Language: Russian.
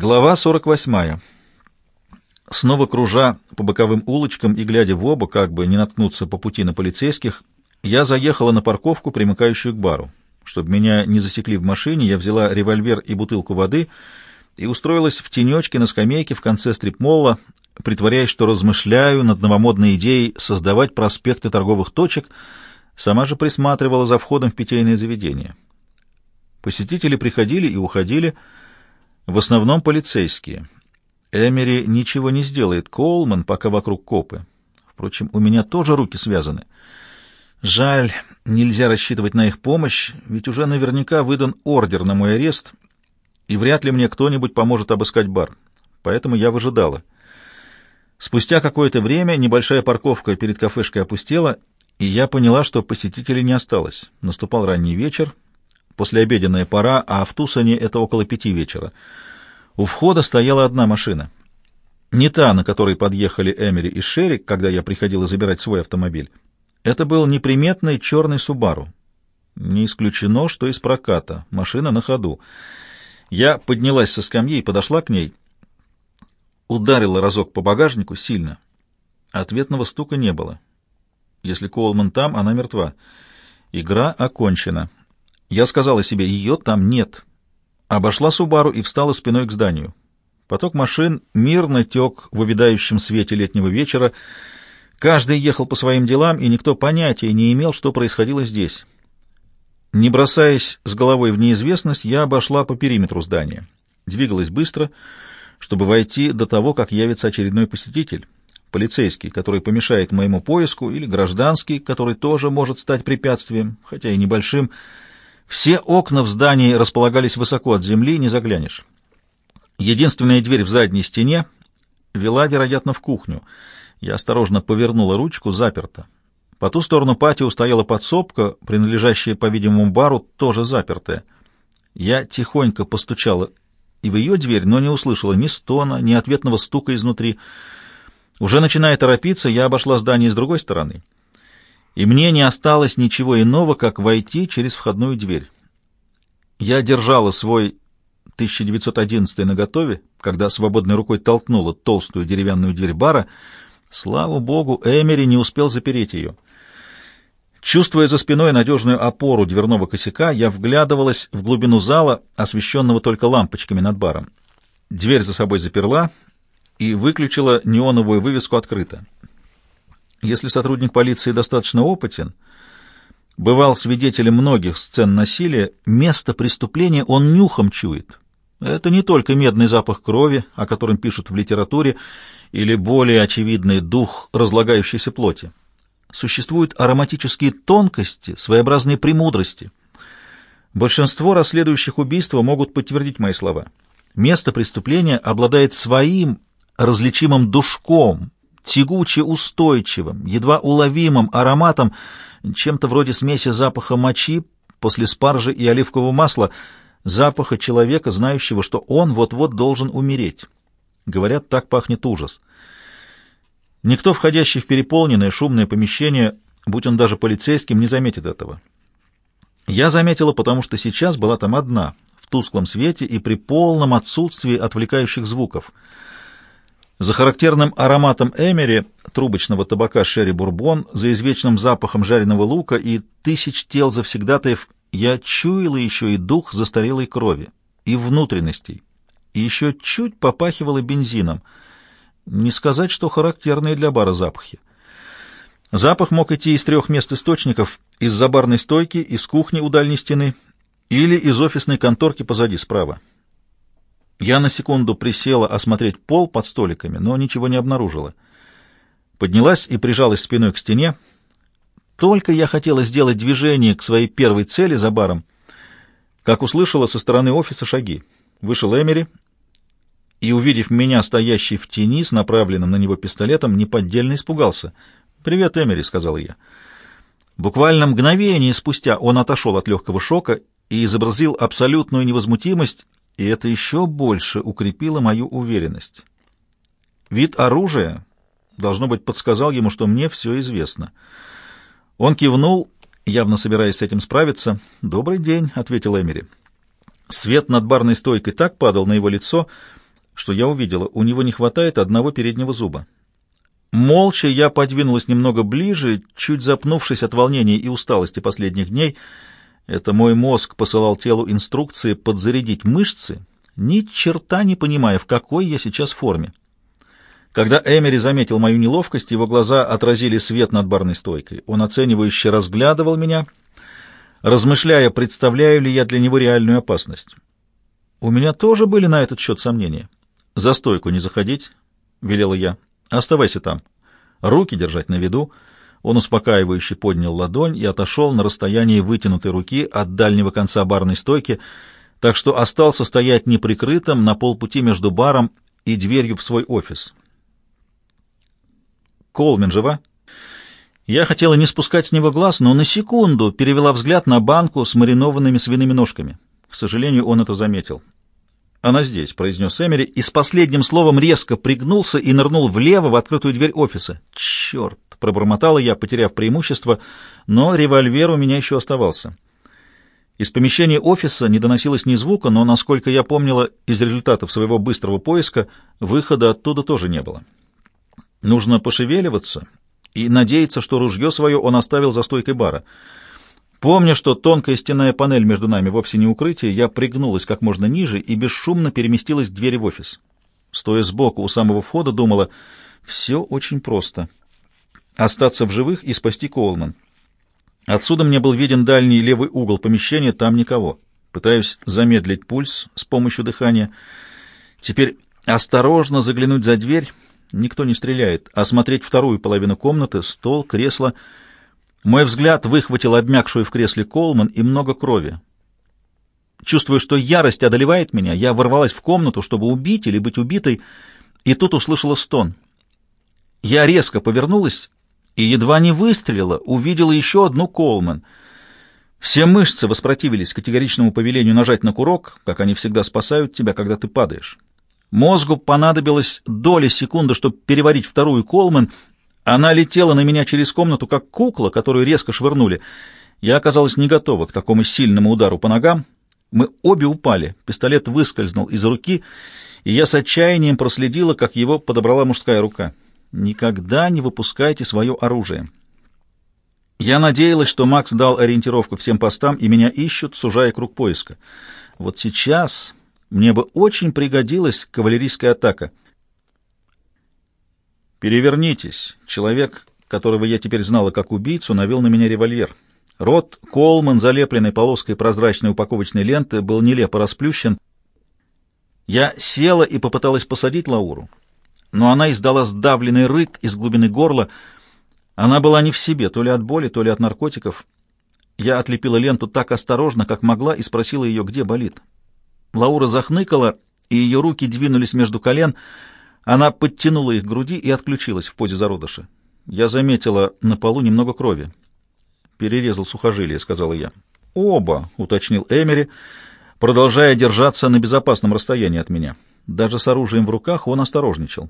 Глава 48. Снова кружа по боковым улочкам и глядя в оба, как бы не наткнуться по пути на полицейских, я заехала на парковку, примыкающую к бару. Чтобы меня не засекли в машине, я взяла револьвер и бутылку воды и устроилась в тенечке на скамейке в конце стрипмолла, притворяясь, что размышляю над новомодной идеей создавать проспекты торговых точек, сама же присматривала за входом в питейное заведение. Посетители приходили и уходили, в основном полицейские. Эмери ничего не сделает, Коулман пока вокруг копы. Впрочем, у меня тоже руки связаны. Жаль, нельзя рассчитывать на их помощь, ведь уже наверняка выдан ордер на мой арест, и вряд ли мне кто-нибудь поможет обыскать бар. Поэтому я выжидала. Спустя какое-то время небольшая парковка перед кафешкой опустела, и я поняла, что посетителей не осталось. Наступал ранний вечер, послеобеденная пора, а в Тусоне это около пяти вечера. У входа стояла одна машина. Не та, на которой подъехали Эмери и Шерри, когда я приходила забирать свой автомобиль. Это был неприметный черный Субару. Не исключено, что из проката. Машина на ходу. Я поднялась со скамьи и подошла к ней. Ударила разок по багажнику сильно. Ответного стука не было. Если Коулман там, она мертва. Игра окончена. Я сказала себе, ее там нет. Обошла Субару и встала спиной к зданию. Поток машин мирно тек в увядающем свете летнего вечера. Каждый ехал по своим делам, и никто понятия не имел, что происходило здесь. Не бросаясь с головой в неизвестность, я обошла по периметру здания. Двигалась быстро, чтобы войти до того, как явится очередной посетитель. Полицейский, который помешает моему поиску, или гражданский, который тоже может стать препятствием, хотя и небольшим, — все окна в здании располагались высоко от земли, не заглянешь. Единственная дверь в задней стене вела, вероятно, в кухню. Я осторожно повернула ручку, заперта. По ту сторону патио стояла подсобка, принадлежащая, по-видимому, бару, тоже запертая. Я тихонько постучала и в ее дверь, но не услышала ни стона, ни ответного стука изнутри. Уже начиная торопиться, я обошла здание с другой стороны — и мне не осталось ничего иного, как войти через входную дверь. Я держала свой 1911 наготове, когда свободной рукой толкнула толстую деревянную дверь бара. Слава богу, Эмери не успел запереть ее. Чувствуя за спиной надежную опору дверного косяка, я вглядывалась в глубину зала, освещенного только лампочками над баром. Дверь за собой заперла и выключила неоновую вывеску «Открыто». Если сотрудник полиции достаточно опытен, бывал свидетелем многих сцен насилия, место преступления он нюхом чует. Это не только медный запах крови, о котором пишут в литературе, или более очевидный дух разлагающейся плоти. Существуют ароматические тонкости, своеобразные премудрости. Большинство расследующих убийства могут подтвердить мои слова. Место преступления обладает своим различимым душком, тягуче устойчивым, едва уловимым ароматом, чем-то вроде смеси запаха мочи после спаржи и оливкового масла, запаха человека, знающего, что он вот-вот должен умереть. Говорят, так пахнет ужас. Никто, входящий в переполненное шумное помещение, будь он даже полицейским, не заметит этого. Я заметила, потому что сейчас была там одна, в тусклом свете и при полном отсутствии отвлекающих звуков — за характерным ароматом эмери, трубочного табака Шерри Бурбон, за извечным запахом жареного лука и тысяч тел завсегдатаев я чуяла еще и дух застарелой крови, и внутренностей, и еще чуть попахивала бензином. Не сказать, что характерные для бара запахи. Запах мог идти из трех мест источников, из-за барной стойки, из кухни у дальней стены или из офисной конторки позади, справа. Я на секунду присела осмотреть пол под столиками, но ничего не обнаружила. Поднялась и прижалась спиной к стене. Только я хотела сделать движение к своей первой цели за баром, как услышала со стороны офиса шаги. Вышел Эмери и, увидев меня, стоящий в тени с направленным на него пистолетом, неподдельно испугался. «Привет, Эмери», — сказал я. Буквально мгновение спустя он отошел от легкого шока и изобразил абсолютную невозмутимость и это еще больше укрепило мою уверенность. Вид оружия, должно быть, подсказал ему, что мне все известно. Он кивнул, явно собираясь с этим справиться. «Добрый день», — ответил Эмери. Свет над барной стойкой так падал на его лицо, что я увидела, у него не хватает одного переднего зуба. Молча я подвинулась немного ближе, чуть запнувшись от волнения и усталости последних дней. Это мой мозг посылал телу инструкции подзарядить мышцы, ни черта не понимая, в какой я сейчас форме. Когда Эмери заметил мою неловкость, его глаза отразили свет над барной стойкой. Он оценивающе разглядывал меня, размышляя, представляю ли я для него реальную опасность. У меня тоже были на этот счет сомнения. «За стойку не заходить», — велела я. Оставайся там. Руки держать на виду. Он успокаивающе поднял ладонь и отошел на расстоянии вытянутой руки от дальнего конца барной стойки, так что остался стоять неприкрытым на полпути между баром и дверью в свой офис. Колмен жива? Я хотела не спускать с него глаз, но на секунду перевела взгляд на банку с маринованными свиными ножками. К сожалению, он это заметил. «Она здесь», — произнес Эмери, и с последним словом резко пригнулся и нырнул влево в открытую дверь офиса. «Черт!» — пробормотала я, потеряв преимущество, но револьвер у меня еще оставался. Из помещения офиса не доносилось ни звука, но, насколько я помнила из результатов своего быстрого поиска, выхода оттуда тоже не было. Нужно пошевеливаться и надеяться, что ружье свое он оставил за стойкой бара — Помня, что тонкая стенная панель между нами вовсе не укрытие, я пригнулась как можно ниже и бесшумно переместилась к двери в офис. Стоя сбоку у самого входа, думала, все очень просто. Остаться в живых и спасти Коулман. Отсюда мне был виден дальний левый угол помещения, там никого. Пытаюсь замедлить пульс с помощью дыхания. Теперь осторожно заглянуть за дверь. Никто не стреляет. Осмотреть вторую половину комнаты, стол, кресло — мой взгляд выхватил обмякшую в кресле Колман и много крови. Чувствуя, что ярость одолевает меня, я ворвалась в комнату, чтобы убить или быть убитой, и тут услышала стон. Я резко повернулась и едва не выстрелила, увидела еще одну Колман. Все мышцы воспротивились категоричному повелению нажать на курок, как они всегда спасают тебя, когда ты падаешь. Мозгу понадобилось доля секунды, чтобы переварить вторую Колман — она летела на меня через комнату, как кукла, которую резко швырнули. Я оказалась не готова к такому сильному удару по ногам. Мы обе упали. Пистолет выскользнул из руки, и я с отчаянием проследила, как его подобрала мужская рука. «Никогда не выпускайте свое оружие». Я надеялась, что Макс дал ориентировку всем постам, и меня ищут, сужая круг поиска. Вот сейчас мне бы очень пригодилась кавалерийская атака — «Перевернитесь!» Человек, которого я теперь знала как убийцу, навел на меня револьвер. Рот Колман, залепленный полоской прозрачной упаковочной ленты, был нелепо расплющен. Я села и попыталась посадить Лауру, но она издала сдавленный рык из глубины горла. Она была не в себе, то ли от боли, то ли от наркотиков. Я отлепила ленту так осторожно, как могла, и спросила ее, где болит. Лаура захныкала, и ее руки двинулись между колен — она подтянула их к груди и отключилась в позе зародыша. Я заметила на полу немного крови. «Перерезал сухожилие», — сказала я. «Оба», — уточнил Эмери, продолжая держаться на безопасном расстоянии от меня. Даже с оружием в руках он осторожничал.